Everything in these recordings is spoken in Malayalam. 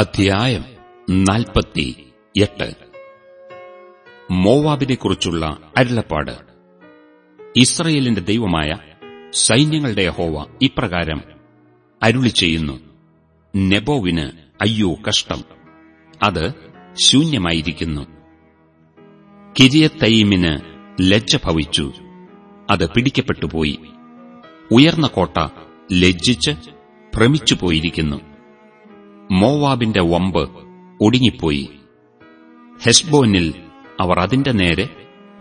അധ്യായം നാൽപ്പത്തി എട്ട്. മോവാബിനെക്കുറിച്ചുള്ള അരുളപ്പാട്. ഇസ്രയേലിന്റെ ദൈവമായ സൈന്യങ്ങളുടെ ഹോവ ഇപ്രകാരം അരുളി ചെയ്യുന്നു. നെബോവിന് അയ്യോ കഷ്ടം. അത് ശൂന്യമായിരിക്കുന്നു. കിരിയത്തൈമിന് ലജ്ജ ഭവിച്ചു. അത് പിടിക്കപ്പെട്ടുപോയി. ഉയർന്ന കോട്ട ലജ്ജിച്ച് ഭ്രമിച്ചുപോയിരിക്കുന്നു. മോവാബിന്റെ വമ്പ് ഒടുങ്ങിപ്പോയി. ഹെസ്ബോനിൽ അവർ അതിന്റെ നേരെ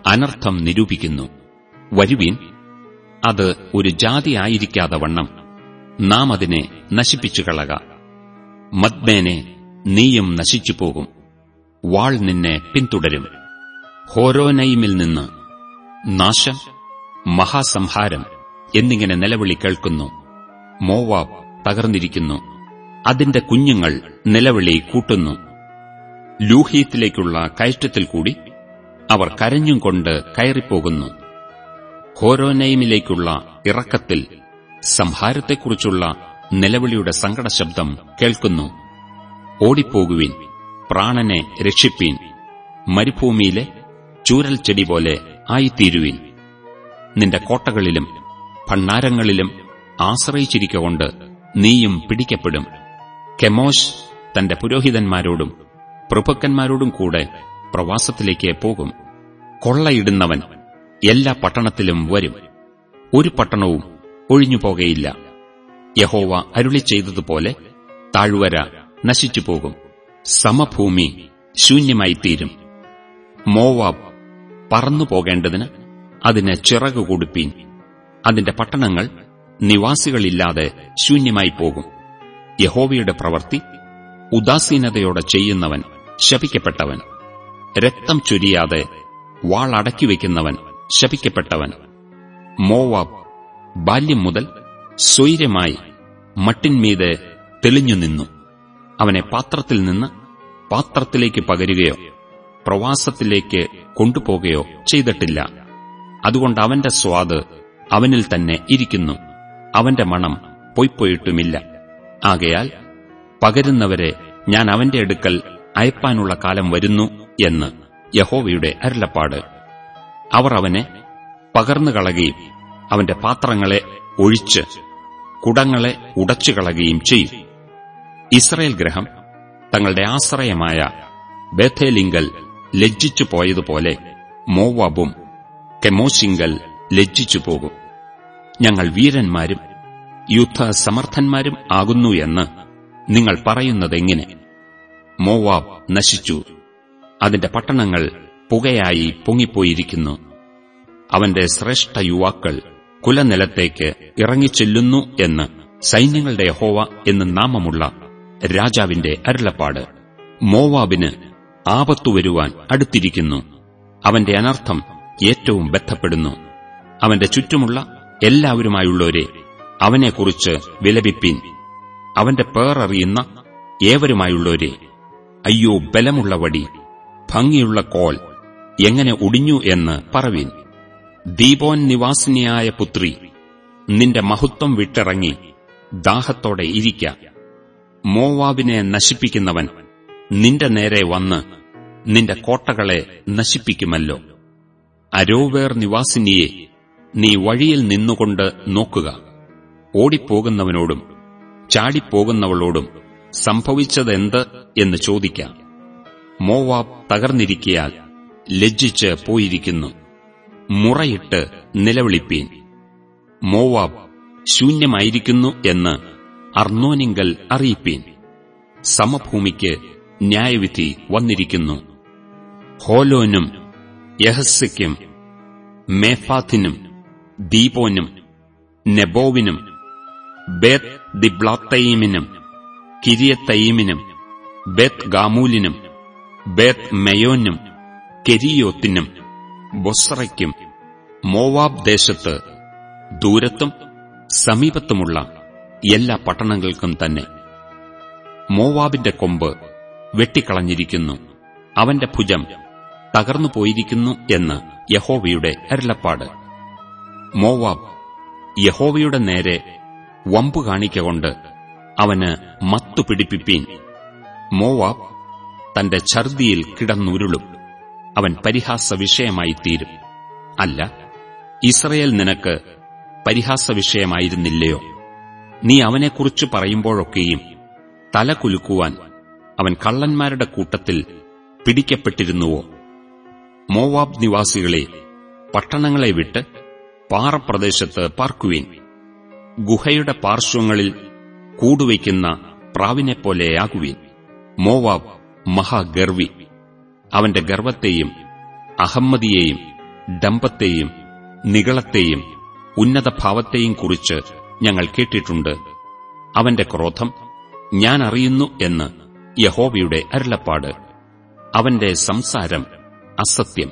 അനർത്ഥം നിരൂപിക്കുന്നു. വരുവീൻ അത് ഒരു ജാതി ആയിരിക്കാതെ വണ്ണം. നാം അതിനെ നശിപ്പിച്ചു കളക. മദ്മേനെ നീയും നശിച്ചുപോകും വാൾ നിന്നെ പിന്തുടരും. ഹോരോനൈമിൽ നിന്ന് നാശം മഹാസംഹാരം എന്നിങ്ങനെ നിലവിളി കേൾക്കുന്നു. മോവാബ് തകർന്നിരിക്കുന്നു. അതിന്റെ കുഞ്ഞുങ്ങൾ നിലവിളി കൂട്ടുന്നു. ലൂഹീത്തിലേക്കുള്ള കയറ്റത്തിൽ കൂടി അവർ കരഞ്ഞും കൊണ്ട് കയറിപ്പോകുന്നു. ഹോരോനൈമിലേക്കുള്ള ഇറക്കത്തിൽ സംഹാരത്തെക്കുറിച്ചുള്ള നിലവിളിയുടെ സങ്കടശബ്ദം കേൾക്കുന്നു. ഓടിപ്പോകുവിൻ പ്രാണനെ രക്ഷിപ്പീൻ മരുഭൂമിയിലെ ചൂരൽ ചെടി പോലെ ആയിത്തീരുവിൻ. നിന്റെ കോട്ടകളിലും ഭണ്ണാരങ്ങളിലും ആശ്രയിച്ചിരിക്കൊണ്ട് നീയും പിടിക്കപ്പെടും. കെമോശ് തന്റെ പുരോഹിതന്മാരോടും പ്രഭുക്കന്മാരോടും കൂടെ പ്രവാസത്തിലേക്ക് പോകും. കൊള്ളയിടുന്നവൻ എല്ലാ പട്ടണത്തിലും വരും. ഒരു പട്ടണവും ഒഴിഞ്ഞുപോകയില്ല. യഹോവ അരുളി ചെയ്തതുപോലെ താഴ്വര നശിച്ചുപോകും. സമഭൂമി ശൂന്യമായിത്തീരും. മോവാബ് പറന്നു പോകേണ്ടതിന് അതിന് ചിറകു കൊടുപ്പീൻ. അതിന്റെ പട്ടണങ്ങൾ നിവാസികളില്ലാതെ ശൂന്യമായി പോകും യഹോവയുടെ പ്രവൃത്തി ഉദാസീനതയോടെ ചെയ്യുന്നവൻ ശപിക്കപ്പെട്ടവൻ രക്തം ചൊരിയാതെ വാളടക്കിവെക്കുന്നവൻ ശപിക്കപ്പെട്ടവൻ മോവാബ് ബാല്യം മുതൽ സ്വൈര്യമായി മട്ടിന്മീതെ തെളിഞ്ഞു നിന്നു. അവനെ പാത്രത്തിൽ നിന്ന് പാത്രത്തിലേക്ക് പകരുകയോ പ്രവാസത്തിലേക്ക് കൊണ്ടുപോകുകയോ ചെയ്തിട്ടില്ല. അതുകൊണ്ട് അവന്റെ സ്വാദ് അവനിൽ തന്നെ ഇരിക്കുന്നു. അവന്റെ മണം പൊയ്പോയിട്ടുമില്ല ആകയാൽ പകരുന്നവരെ ഞാൻ അവന്റെ അടുക്കൽ അയപ്പാനുള്ള കാലം വരുന്നു എന്ന് യഹോവയുടെ അരുളപ്പാട്. അവർ അവനെ പകർന്നുകളയുകയും അവന്റെ പാത്രങ്ങളെ ഒഴിച്ച് കുടങ്ങളെ ഉടച്ചുകളയുകയും ചെയ്യും. ഇസ്രയേൽ ഗ്രഹം തങ്ങളുടെ ആശ്രയമായ ബേഥേലിങ്കൽ ലജ്ജിച്ചു പോയതുപോലെ മോവാബും കെമോസിംഗൽ ലജ്ജിച്ചു പോകും. ഞങ്ങൾ വീരന്മാരും യുദ്ധസമർത്ഥന്മാരും ആകുന്നു എന്ന് നിങ്ങൾ പറയുന്നതെങ്ങനെ? മോവാബ് നശിച്ചു. അതിന്റെ പട്ടണങ്ങൾ പുകയായി പൊങ്ങിപ്പോയിരിക്കുന്നു. അവന്റെ ശ്രേഷ്ഠ യുവാക്കൾ കുലനിലത്തേക്ക് ഇറങ്ങിച്ചെല്ലുന്നു എന്ന് സൈന്യങ്ങളുടെ ഹോവ എന്ന് നാമമുള്ള രാജാവിന്റെ അരുളപ്പാട്. മോവാബിന് ആപത്തു വരുവാൻ അടുത്തിരിക്കുന്നു. അവന്റെ അനർത്ഥം ഏറ്റവും ബന്ധപ്പെടുന്നു അവന്റെ ചുറ്റുമുള്ള എല്ലാവരുമായുള്ളവരെ അവനെക്കുറിച്ച് വിലപിപ്പിൻ. അവന്റെ പേററിയുന്ന ഏവരുമായുള്ളവരെ അയ്യോ ബലമുള്ള വടി ഭംഗിയുള്ള കോൽ എങ്ങനെ ഒടിഞ്ഞു എന്ന് പറവീൻ. ദീപോൻ നിവാസിനിയായ പുത്രി നിന്റെ മഹത്വം വിട്ടിറങ്ങി ദാഹത്തോടെ ഇരിക്ക. മോവാബിനെ നശിപ്പിക്കുന്നവൻ നിന്റെ നേരെ വന്ന് നിന്റെ കോട്ടകളെ നശിപ്പിക്കുമല്ലോ. അരോവേർ നിവാസിനിയെ നീ വഴിയിൽ നിന്നുകൊണ്ട് നോക്കുക. ഓടിപ്പോകുന്നവനോടും ചാടിപ്പോകുന്നവളോടും സംഭവിച്ചതെന്ത് എന്ന് ചോദിക്കാം. മോവാബ് തകർന്നിരിക്കയാൽ ലജ്ജിച്ച് പോയിരിക്കുന്നു. മുറയിട്ട് നിലവിളിപ്പീൻ. മോവാബ് ശൂന്യമായിരിക്കുന്നു എന്ന് അർണോനിങ്കൽ അറിയിപ്പീൻ. സമഭൂമിക്ക് ന്യായവിധി വന്നിരിക്കുന്നു. ഹോലോനും യഹസ്സയ്ക്കും മേഫാത്തിനും ദീപോനും നെബോവിനും ബേത് ദിബ്ലാത്തയീമിനും കിരിയത്തയീമിനും ബേത് ഗാമൂലിനും ബേത് മെയോനും കെരിയോത്തിനും ബൊസ്രയ്ക്കും മോവാബ് ദേശത്ത് ദൂരത്തും സമീപത്തുമുള്ള എല്ലാ പട്ടണങ്ങൾക്കും തന്നെ മോവാബിന്റെ കൊമ്പ് വെട്ടിക്കളഞ്ഞിരിക്കുന്നു. അവന്റെ ഭുജം തകർന്നു പോയിരിക്കുന്നു എന്ന് യഹോവയുടെ അരുളപ്പാട്. മോവാബ് യഹോവയുടെ നേരെ വമ്പു കാണിക്കൊണ്ട് അവന് മത്തു പിടിപ്പിപ്പീൻ. മോവാബ് തന്റെ ഛർദിയിൽ കിടന്നുരുളും. അവൻ പരിഹാസ വിഷയമായി തീരും അല്ല ഇസ്രയേൽ നിനക്ക് പരിഹാസ വിഷയമായിരുന്നില്ലയോ നീ അവനെക്കുറിച്ച് പറയുമ്പോഴൊക്കെയും തല കുലുക്കുവാൻ അവൻ കള്ളന്മാരുടെ കൂട്ടത്തിൽ പിടിക്കപ്പെട്ടിരുന്നുവോ? മോവാബ് നിവാസികളെ പട്ടണങ്ങളെ വിട്ട് പാറപ്രദേശത്ത് പാർക്കുവീൻ. ഗുഹയുടെ പാർശ്വങ്ങളിൽ കൂടുവയ്ക്കുന്ന പ്രാവിനെപ്പോലെയാകുവിൻ. മോവാബ് മഹാഗർവി അവന്റെ ഗർവത്തെയും അഹമ്മദിയെയും ഡംബത്തെയും നികളത്തെയും ഉന്നതഭാവത്തെയും കുറിച്ച് ഞങ്ങൾ കേട്ടിട്ടുണ്ട്. അവന്റെ ക്രോധം ഞാൻ അറിയുന്നു എന്ന് യഹോവയുടെ അരുളപ്പാട്. അവന്റെ സംസാരം അസത്യം.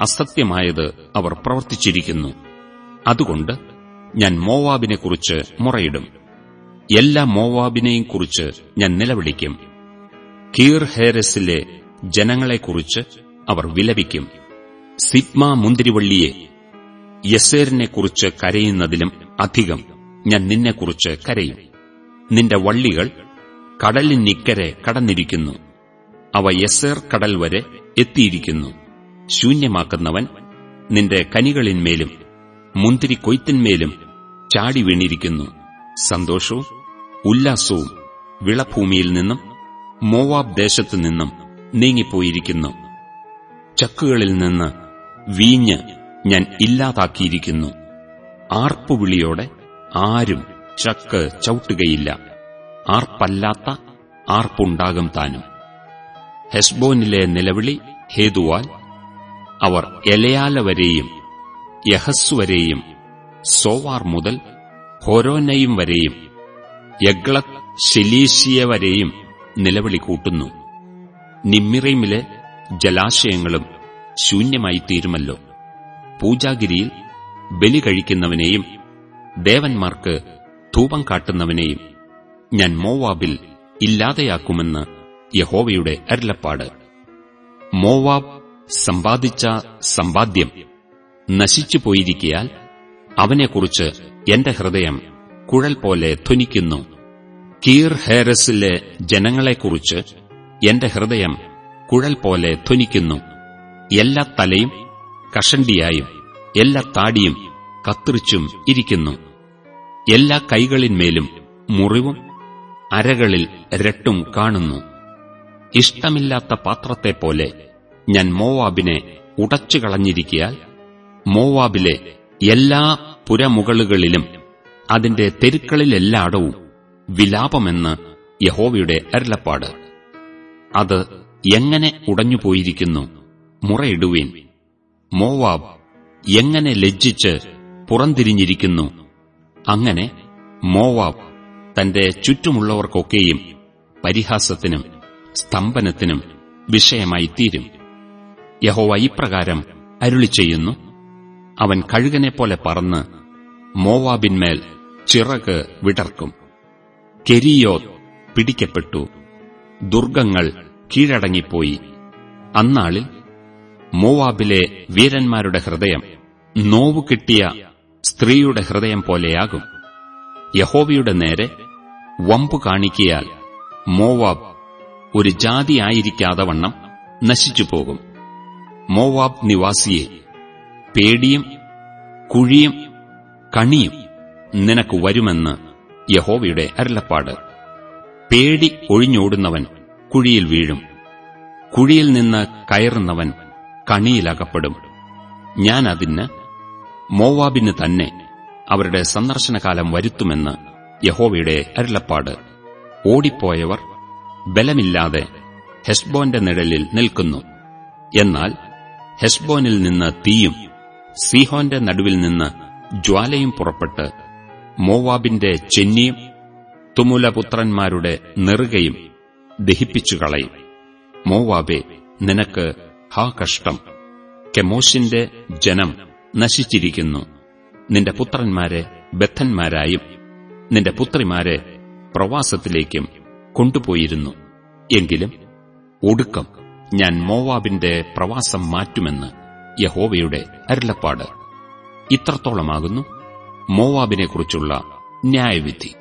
അസത്യമായത് അവർ പ്രവർത്തിച്ചിരിക്കുന്നു. അതുകൊണ്ട് ഞാൻ മോവാബിനെക്കുറിച്ച് മുറയിടും. എല്ലാ മോവാബിനെയും കുറിച്ച് ഞാൻ നിലവിളിക്കും. കീർ ഹേരസിലെ ജനങ്ങളെക്കുറിച്ച് അവർ വിലപിക്കും. സിപ്മ മുന്തിരിവള്ളിയെ യസേറിനെക്കുറിച്ച് കരയുന്നതിലും അധികം ഞാൻ നിന്നെക്കുറിച്ച് കരയും. നിന്റെ വള്ളികൾ കടലിനിക്കരെ കടന്നിരിക്കുന്നു. അവ യസേർ കടൽ വരെ എത്തിയിരിക്കുന്നു. ശൂന്യമാക്കുന്നവൻ നിന്റെ കനികളിന്മേലും മുന്തിരി കൊയ്ത്തിന്മേലും ചാടി വീണിരിക്കുന്നു. സന്തോഷവും ഉല്ലാസവും വിളഭൂമിയിൽ നിന്നും മോവാബ് ദേശത്തു നിന്നും നീങ്ങിപ്പോയിരിക്കുന്നു. ചക്കുകളിൽ നിന്ന് വീഞ്ഞ് ഞാൻ ഇല്ലാതാക്കിയിരിക്കുന്നു. ആർപ്പുവിളിയോടെ ആരും ചക്ക് ചവിട്ടുകയില്ല. ആർപ്പല്ലാത്ത ആർപ്പുണ്ടാകും താനും. ഹെസ്ബോനിലെ നിലവിളി ഹേതുവാൽ അവർ എലയാല വരെയും യഹസ് വരെയും സോവാർ മുതൽ ഹോരോനയും വരെയും യഗ്ലത് ശലീശിയ വരെയും നിലവിളി കൂട്ടുന്നു. നിമ്മിറീമിലെ ജലാശയങ്ങളും ശൂന്യമായി തീരുമല്ലോ. പൂജാഗിരിയിൽ ബലി കഴിക്കുന്നവനെയും ദേവന്മാർക്ക് ധൂപം കാട്ടുന്നവനെയും ഞാൻ മോവാബിൽ ഇല്ലാതെയാക്കുമെന്ന് യഹോവയുടെ അരുളപ്പാട്. മോവാബ് സമ്പാദിച്ച സമ്പാദ്യം നശിച്ചു പോയിരിക്കയാൽ അവനെക്കുറിച്ച് എന്റെ ഹൃദയം കുഴൽ പോലെ ധ്വനിക്കുന്നു. കീർ ഹേരസിലെ ജനങ്ങളെക്കുറിച്ച് എന്റെ ഹൃദയം കുഴൽ പോലെ ധ്വനിക്കുന്നു. എല്ലാ തലയും കഷണ്ടിയായും എല്ലാ താടിയും കത്തിറിച്ചും ഇരിക്കുന്നു. എല്ലാ കൈകളിന്മേലും മുറിവും അരകളിൽ രട്ടും കാണുന്നു. ഇഷ്ടമില്ലാത്ത പാത്രത്തെപ്പോലെ ഞാൻ മോവാബിനെ ഉടച്ചു കളഞ്ഞിരിക്കയാൽ മോവാബിലെ എല്ലാ പുരമുകളിലും അതിന്റെ തെരുക്കളിലെല്ലാടവും വിലാപമെന്ന് യഹോവയുടെ അരുളപ്പാട്. അത് എങ്ങനെ ഉടഞ്ഞുപോയിരിക്കുന്നു? മുറയിടുവീൻ. മോവാബ് എങ്ങനെ ലജ്ജിച്ച് പുറംതിരിഞ്ഞിരിക്കുന്നു? അങ്ങനെ മോവാബ് തന്റെ ചുറ്റുമുള്ളവർക്കൊക്കെയും പരിഹാസത്തിനും സ്തംഭനത്തിനും വിഷയമായി തീരും യഹോവ ഇപ്രകാരം അരുളി ചെയ്യുന്നു അവൻ കഴുകനെപ്പോലെ പറന്ന് മോവാബിന്മേൽ ചിറക് വിടർക്കും. കെരിയോ പിടിക്കപ്പെട്ടു. ദുർഗങ്ങൾ കീഴടങ്ങിപ്പോയി. അന്നാളിൽ മോവാബിലെ വീരന്മാരുടെ ഹൃദയം നോവു കിട്ടിയ സ്ത്രീയുടെ ഹൃദയം പോലെയാകും. യഹോവയുടെ നേരെ വമ്പു കാണിക്കിയാൽ മോവാബ് ഒരു ജാതിയായിരിക്കാതെ വണ്ണം നശിച്ചുപോകും. മോവാബ് നിവാസിയെ പേടിയും കുഴിയും കണിയും നിനക്ക് വരുമെന്ന് യഹോവയുടെ അരുളപ്പാട്. പേടി ഒഴിഞ്ഞോടുന്നവൻ കുഴിയിൽ വീഴും. കുഴിയിൽ നിന്ന് കയറുന്നവൻ കണിയിലകപ്പെടും. ഞാൻ അതിന് മോവാബിന് തന്നെ അവരുടെ സന്ദർശനകാലം വരുത്തുമെന്ന് യഹോവയുടെ അരുളപ്പാട്. ഓടിപ്പോയവർ ബലമില്ലാതെ ഹെസ്ബോന്റെ നിഴലിൽ നിൽക്കുന്നു. എന്നാൽ ഹെസ്ബോനിൽ നിന്ന് തീയും സീഹോന്റെ നടുവിൽ നിന്ന് ജ്വാലയും പുറപ്പെട്ട് മോവാബിന്റെ ചെന്നിയും തുമുലപുത്രന്മാരുടെ നെറുകയും ദഹിപ്പിച്ചു കളയും. മോവാബെ നിനക്ക് ഹാ കഷ്ടം. കെമോശിന്റെ ജനം നശിച്ചിരിക്കുന്നു. നിന്റെ പുത്രന്മാരെ ബദ്ധന്മാരായും നിന്റെ പുത്രിമാരെ പ്രവാസത്തിലേക്കും കൊണ്ടുപോയിരുന്നു. എങ്കിലും ഒടുക്കം ഞാൻ മോവാബിന്റെ പ്രവാസം മാറ്റുമെന്ന് യഹോവയുടെ അരുളപ്പാട്. ഇത്രത്തോളമാകുന്നു. മോവാബിനെക്കുറിച്ചുള്ള ന്യായവിധി.